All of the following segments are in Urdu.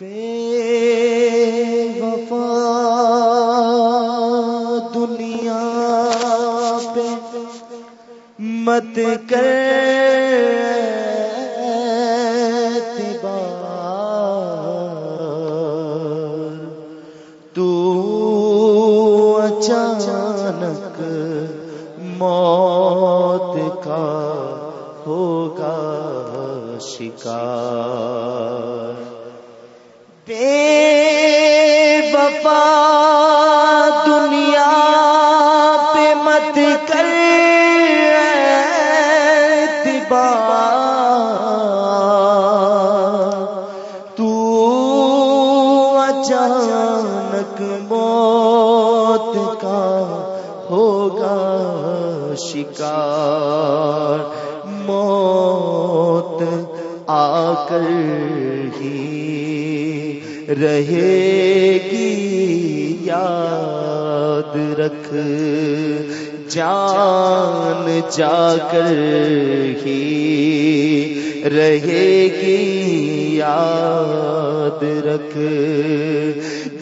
بے وفا دنیا پہ مت کر رہے گی، یاد رکھ۔ جان جا کر ہی رہے گی، یاد رکھ۔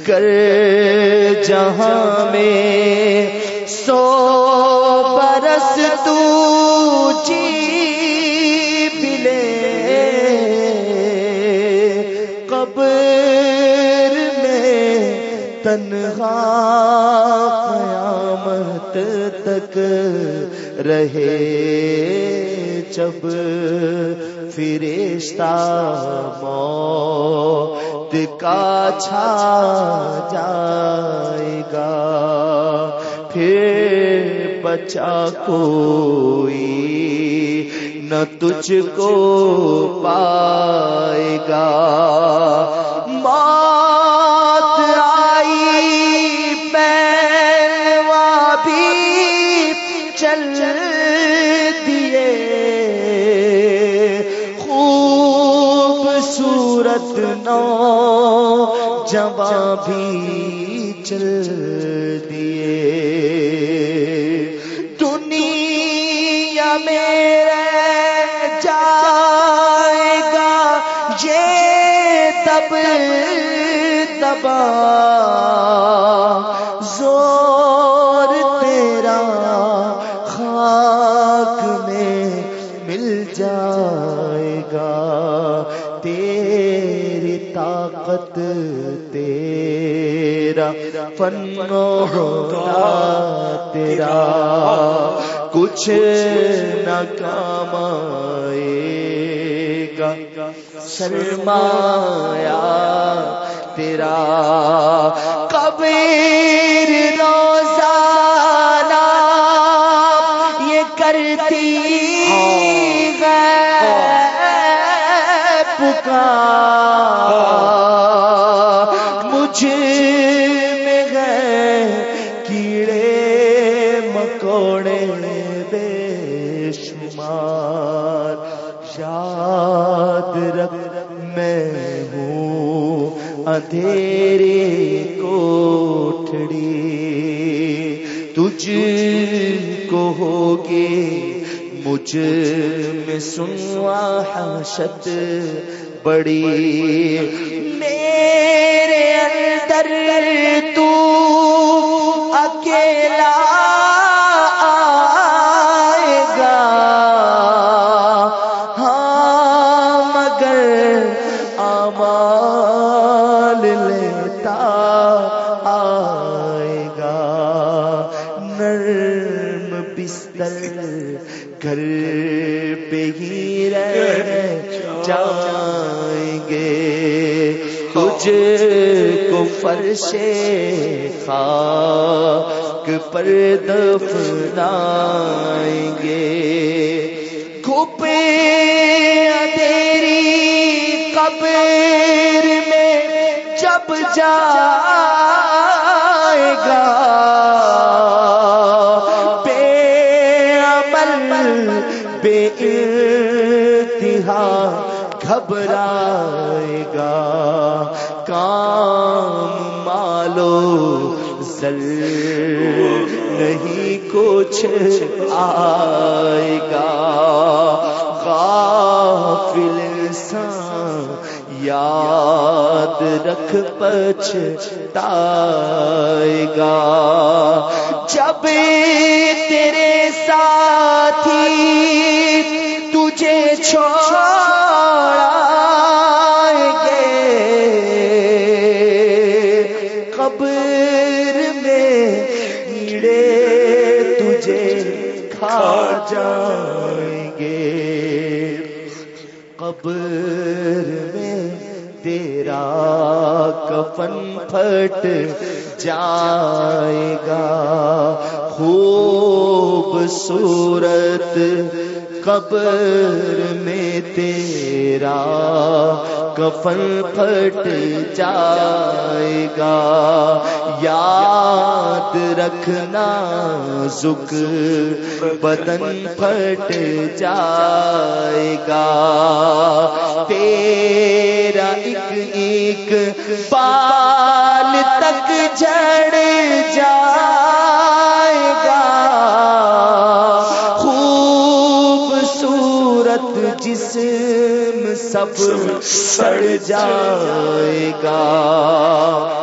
کر جہاں میں رہے جب فرشتہ موت کا چھا جائے گا، پھر بچا کوئی نہ تجھ کو پائے گا۔ موت جواب بھی چل فن ہوگا تیرا کچھ نہ کام آئے گا۔ سرمایا تیرا۔ کبیر روزانہ یہ کرتی ہے۔ پکار۔ اندھیرے کوٹھڑی تجھ کو ہوگے مجھ میں سنوا حشت بڑی میرے اندر خاک پر دفنائیں گے۔ کھپے تیری قبر میں جب جا نظر نہیں کچھ آئے گا۔ غافل انسان یاد رکھ پچھتائے گا۔ جب تیرے ساتھ کفن پھٹ جائے گا۔ خوبصورت قبر میں تیرا کفن پھٹ جائے گا۔ یا یاد رکھنا زک بدن پھٹ جائے گا۔ تیرا ایک ایک پال تک جڑ جائے گا۔ خوبصورت جسم سب سڑ جائے گا۔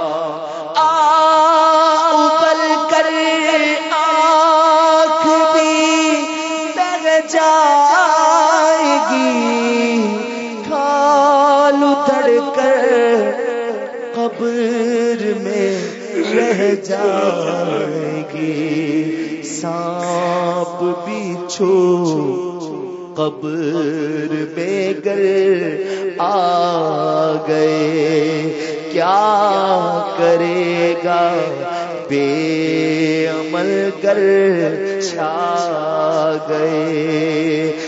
جائے گی۔ سانپ بچھو قبر میں گر آ گئے۔ کیا کرے گا؟ بے عمل گر چھا گئے۔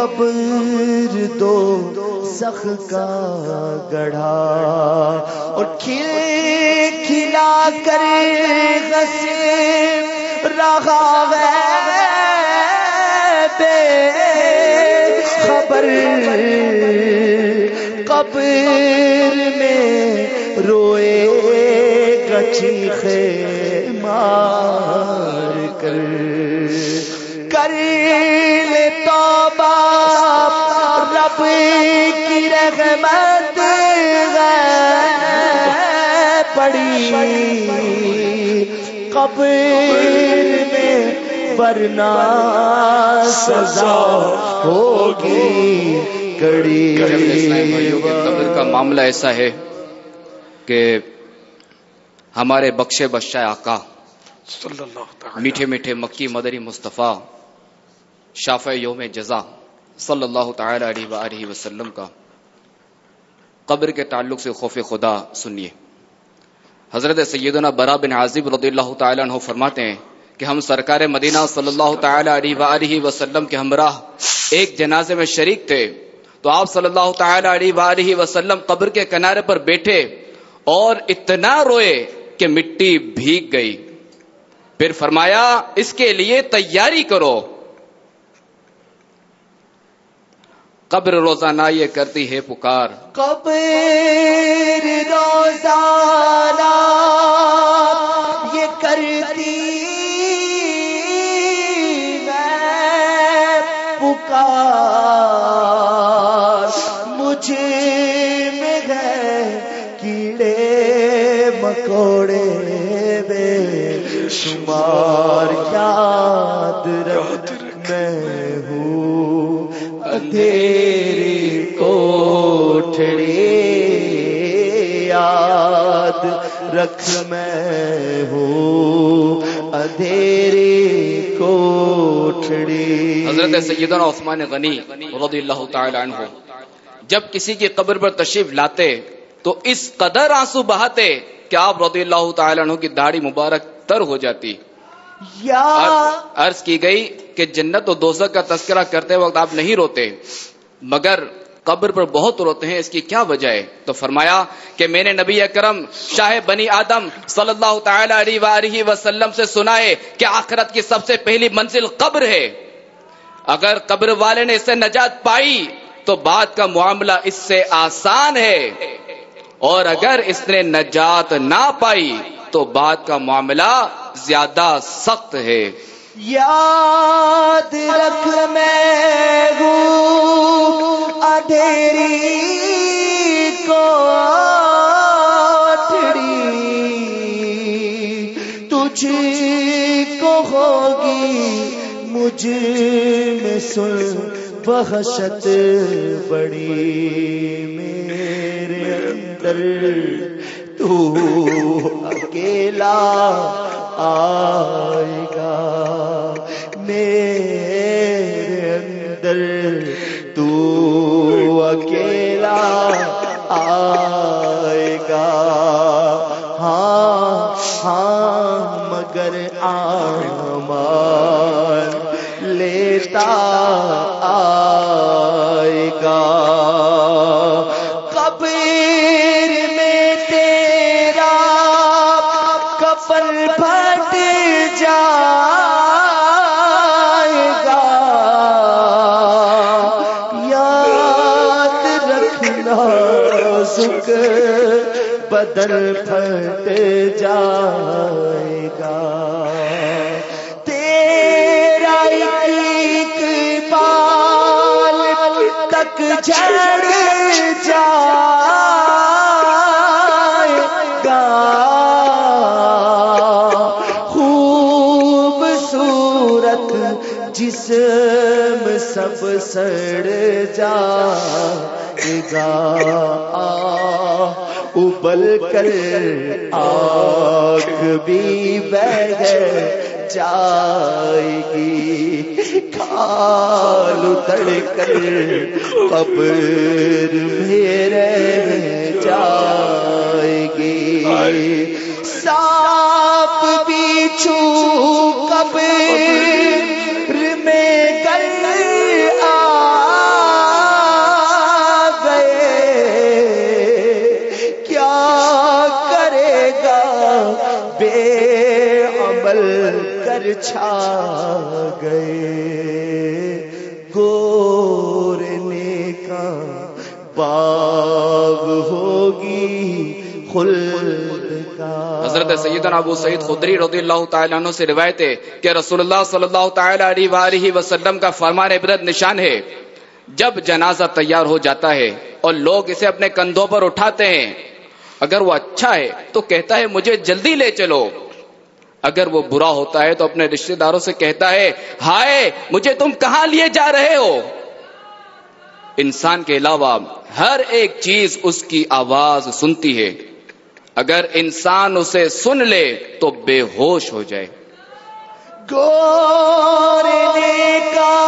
قبر دو سخ کا گڑھا اور کھل کھلا کر غس رہا ہے۔ بے خبر قبر میں روئے کچی خے مار کر۔ کر ہے پڑی۔ قبر میں ورنہ سزا ہوگی۔ کڑی قبر کا معاملہ ایسا ہے کہ ہمارے بخشے بخشائے آقا صلی اللہ تعالی۔ میٹھے میٹھے مکی مدری مصطفیٰ شاف یوم جزا صلی اللہ تعالی علیہ وآلہ وسلم کا۔ قبر کے تعلق سے خوف خدا سنیے۔ حضرت سیدنا برا بن عازب رضی اللہ تعالیٰ عنہ فرماتے ہیں کہ ہم سرکار مدینہ صلی اللہ تعالی علیہ وآلہ وسلم کے ہمراہ ایک جنازے میں شریک تھے۔ تو آپ صلی اللہ تعالی علیہ وآلہ وسلم قبر کے کنارے پر بیٹھے اور اتنا روئے کہ مٹی بھیگ گئی۔ پھر فرمایا، اس کے لیے تیاری کرو۔ قبر روزانہ یہ کرتی ہے پکار۔ قبر روزانہ یہ کرتی میں پکار۔ مجھے میں ہے کیڑے مکوڑے بے شمار یاد رکھ میں ہوں۔ اندھیری رکھ میں ہوں اندھیری کوٹھڑی۔ حضرت سیدنا عثمان غنی رضی اللہ تعالی عنہ جب کسی کی قبر پر تشریف لاتے تو اس قدر آنسو بہاتے کہ آپ رضی اللہ تعالی عنہ کی داڑھی مبارک تر ہو جاتی۔ یا عرض کی گئی کہ جنت و دوزخ کا تذکرہ کرتے وقت آپ نہیں روتے مگر قبر پر بہت روتے ہیں، اس کی کیا وجہ ہے؟ تو فرمایا کہ میں نے نبی اکرم شاہ بنی آدم صلی اللہ تعالی علیہ وآلہ وسلم سے سنا ہے کہ آخرت کی سب سے پہلی منزل قبر ہے۔ اگر قبر والے نے اس سے نجات پائی تو بعد کا معاملہ اس سے آسان ہے۔ اور اگر اس نے نجات نہ پائی تو بعد کا معاملہ زیادہ سخت ہے۔ یاد رکھ میں ہوں اندھیری کو تجھ کو ہوگی مجھ میں سن بحشت بڑی۔ میرے اندر تو اکیلا آئے گا۔ میرے اندر تو اکیلا آئے گا۔ ہاں ہاں مگر آمان لیتا آئے گا۔ بدل پھٹ جائے گا۔ تیرا ایک بال تک جھڑ جائے گا۔ خوب خوبصورت جسم سب سڑ جائے گا۔ ابل کر آگ بھی بہ جائے گی۔ کھال اتر کر قبر میرے جائے گی۔ سانپ بچھو قبر کر چھا گئے۔ گورنے کا باغ ہوگی خلد حضرت سیدنا ابو سعید خدری رضی اللہ تعالیٰ عنہ سے روایت ہے کہ رسول اللہ صلی اللہ تعالیٰ علیہ وآلہ وسلم کا فرمان عبرت نشان ہے۔ جب جنازہ تیار ہو جاتا ہے اور لوگ اسے اپنے کندھوں پر اٹھاتے ہیں، اگر وہ اچھا ہے تو کہتا ہے، مجھے جلدی لے چلو۔ اگر وہ برا ہوتا ہے تو اپنے رشتہ داروں سے کہتا ہے، ہائے، مجھے تم کہاں لیے جا رہے ہو؟ انسان کے علاوہ ہر ایک چیز اس کی آواز سنتی ہے۔ اگر انسان اسے سن لے تو بے ہوش ہو جائے۔ گورنے کا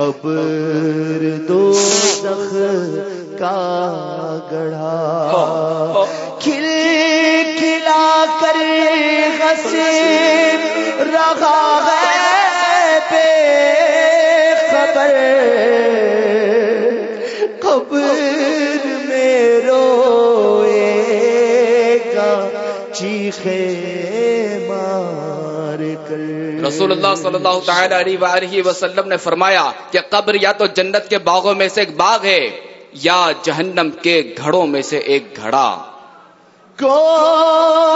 قبر دو سخ کا گڑھا۔ کھل کھلا کر ہنسے رہا۔ رسول اللہ صلی اللہ تعالی علیہ وآلہ وسلم نے فرمایا کہ قبر یا تو جنت کے باغوں میں سے ایک باغ ہے، یا جہنم کے گھڑوں میں سے ایک گھڑا۔ گورنے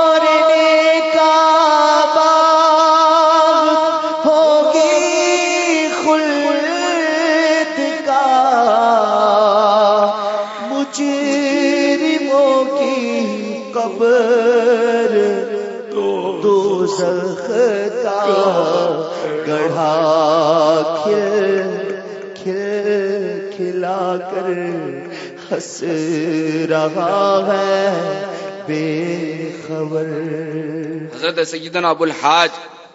حضرت سیدنا ابو الحاج،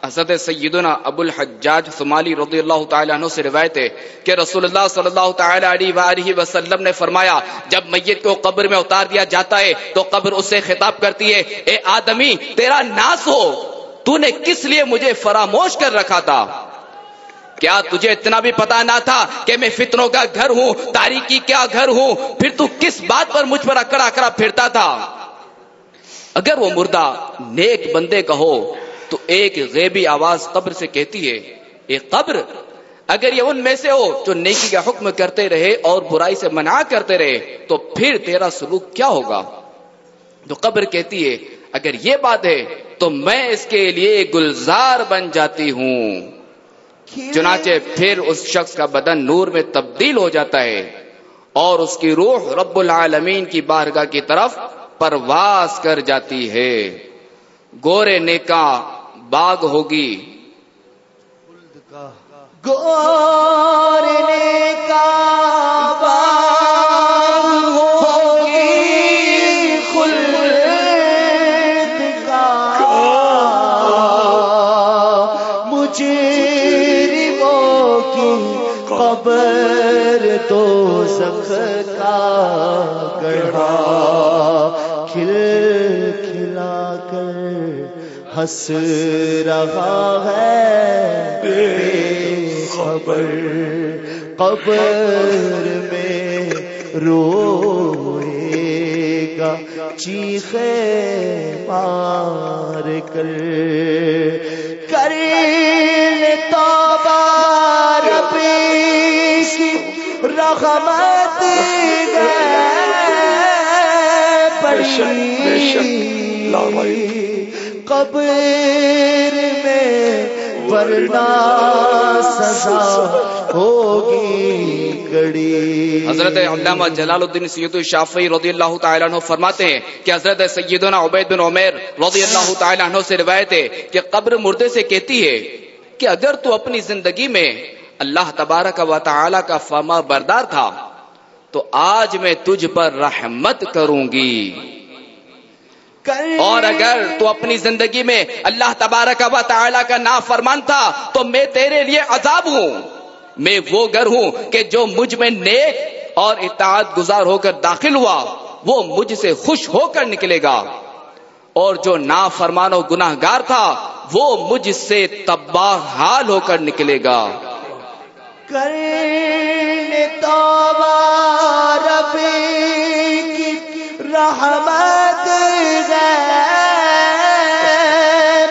حضرت سیدنا ابو الحجاج سمالی رضی اللہ تعالیٰ عنہ سے روایت ہے کہ رسول اللہ صلی اللہ تعالیٰ علیہ وآلہ وسلم نے فرمایا، جب میت کو قبر میں اتار دیا جاتا ہے، تو قبر اس سے خطاب کرتی ہے، اے آدمی، تیرا ناس ہو، تو نے کس لیے مجھے فراموش کر رکھا تھا؟ کیا تجھے اتنا بھی پتا نہ تھا کہ میں فتنوں کا گھر ہوں تاریخی کیا گھر ہوں؟ پھر تو کس بات پر مجھ پر اکڑا اکڑا پھرتا تھا؟ اگر وہ مردہ نیک بندے کا ہو تو ایک غیبی آواز قبر سے کہتی ہے ایک قبر اگر یہ ان میں سے ہو جو نیکی کا حکم کرتے رہے اور برائی سے منع کرتے رہے تو پھر تیرا سلوک کیا ہوگا؟ تو قبر کہتی ہے اگر یہ بات ہے تو میں اس کے لیے گلزار بن جاتی ہوں۔ چنانچہ پھر اس شخص کا بدن نور میں تبدیل ہو جاتا ہے اور اس کی روح رب العالمین کی بارگاہ کی طرف پرواز کر جاتی ہے۔ گورے نیکا باغ ہوگی۔ گورنے کا باغ ہوگی۔ خلد کا مجرموں کی قبر تو سخ کا گڑھا۔ کھل کھلا کر ہنس رہا ہے۔ بے خبر قبر میں روئے گا۔ چیخے مار کر۔ کر توبہ ربی کی رحمت۔ قبر میں ورنہ سزا ہوگی کڑی حضرت علامہ جلال الدین سید الشافعی رضی اللہ تعالیٰ عنہ فرماتے ہیں کہ حضرت سیدنا عبید بن عمیر رضی اللہ تعالیٰ عنہ سے روایت ہے کہ قبر مردے سے کہتی ہے کہ اگر تو اپنی زندگی میں اللہ تبارک و تعالی کا فما بردار تھا تو آج میں تجھ پر رحمت کروں گی۔ اور اگر تو اپنی زندگی میں اللہ تبارک و تعالی کا نافرمان تھا، تو میں تیرے لیے عذاب ہوں۔ میں وہ گھر ہوں کہ جو مجھ میں نیک اور اطاعت گزار ہو کر داخل ہوا، وہ مجھ سے خوش ہو کر نکلے گا۔ اور جو نافرمان و گناہ گار تھا، وہ مجھ سے تباہ حال ہو کر نکلے گا۔ کرنے توبہ رب رحمت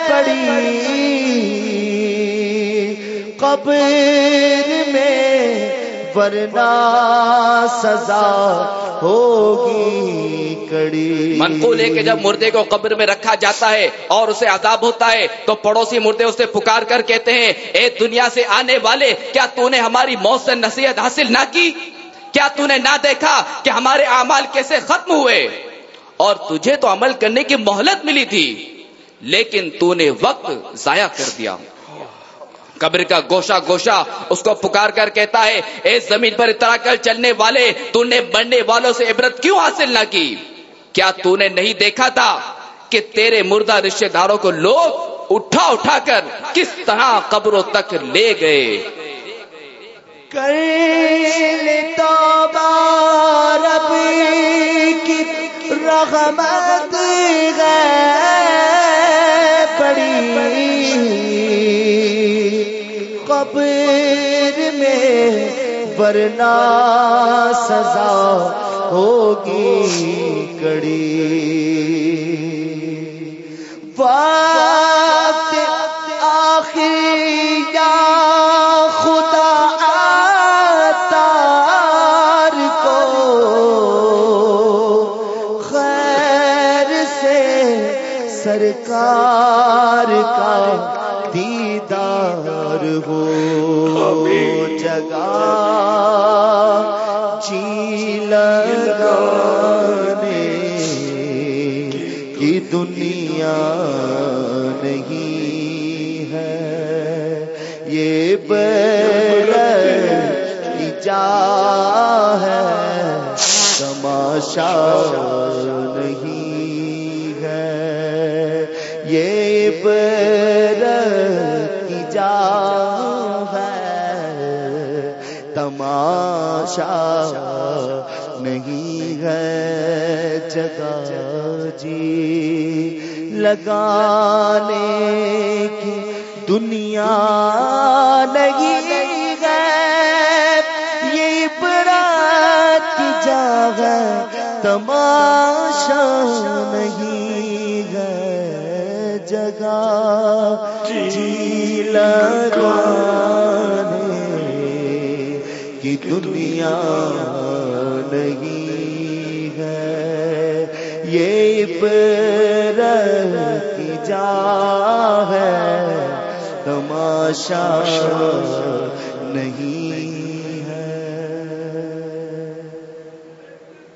پڑی۔ قبر میں ورنہ سزا ہوگی کڑی۔ منقول ہے کہ جب مردے کو قبر میں رکھا جاتا ہے اور اسے عذاب ہوتا ہے، تو پڑوسی مردے اسے پکار کر کہتے ہیں، اے دنیا سے آنے والے، کیا تو نے ہماری موت سے نصیحت حاصل نہ کی؟ کیا تو نے نہ دیکھا کہ ہمارے اعمال کیسے ختم ہوئے؟ اور تجھے تو عمل کرنے کی مہلت ملی تھی، لیکن تو نے وقت ضائع کر دیا۔ قبر کا گوشا گوشا اس کو پکار کر کہتا ہے، اے زمین پر اترا کر چلنے والے، تو نے بڑھنے والوں سے عبرت کیوں حاصل نہ کی؟ کیا تو نے نہیں دیکھا تھا کہ تیرے مردہ رشتے داروں کو لوگ اٹھا اٹھا کر کس طرح قبروں تک لے گئے؟ کر رب کی رحمت پڑی۔ قبر میں ورنہ سزا ہوگی کڑی۔ لگانے کی دنیا نہیں ہے۔ یہ بیر جا ہے۔ تماشا تماشا نہیں ہے جگہ جی۔ لگانے کی دنیا نہیں ہے۔ یہ عبرت تماشا نہیں ہے جگہ۔ جی لگا دنیا نہیں ہے۔ یہ عبرت کی جا ہے۔ تماشا